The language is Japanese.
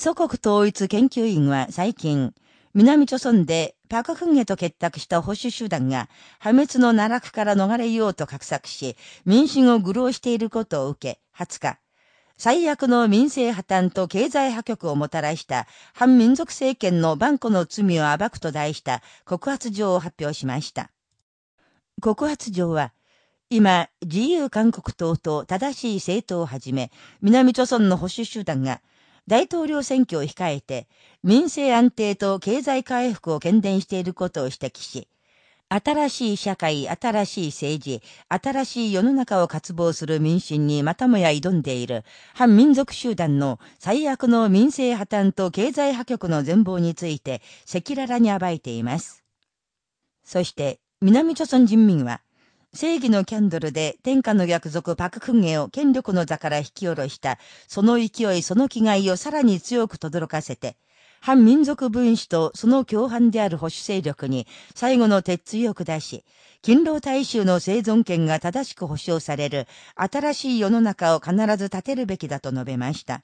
祖国統一研究院は最近、南朝村でパククンゲと結託した保守集団が破滅の奈落から逃れようと画策し、民心を愚弄していることを受け、20日、最悪の民政破綻と経済破局をもたらした反民族政権の万古の罪を暴くと題した告発状を発表しました。告発状は、今、自由韓国党と正しい政党をはじめ、南朝村の保守集団が、大統領選挙を控えて、民政安定と経済回復を懸念していることを指摘し、新しい社会、新しい政治、新しい世の中を渇望する民心にまたもや挑んでいる反民族集団の最悪の民政破綻と経済破局の全貌について赤裸々に暴いています。そして、南朝鮮人民は、正義のキャンドルで天下の逆賊パククンゲを権力の座から引き下ろした、その勢いその気概をさらに強く轟かせて、反民族分子とその共犯である保守勢力に最後の鉄槌を下し、勤労大衆の生存権が正しく保障される新しい世の中を必ず立てるべきだと述べました。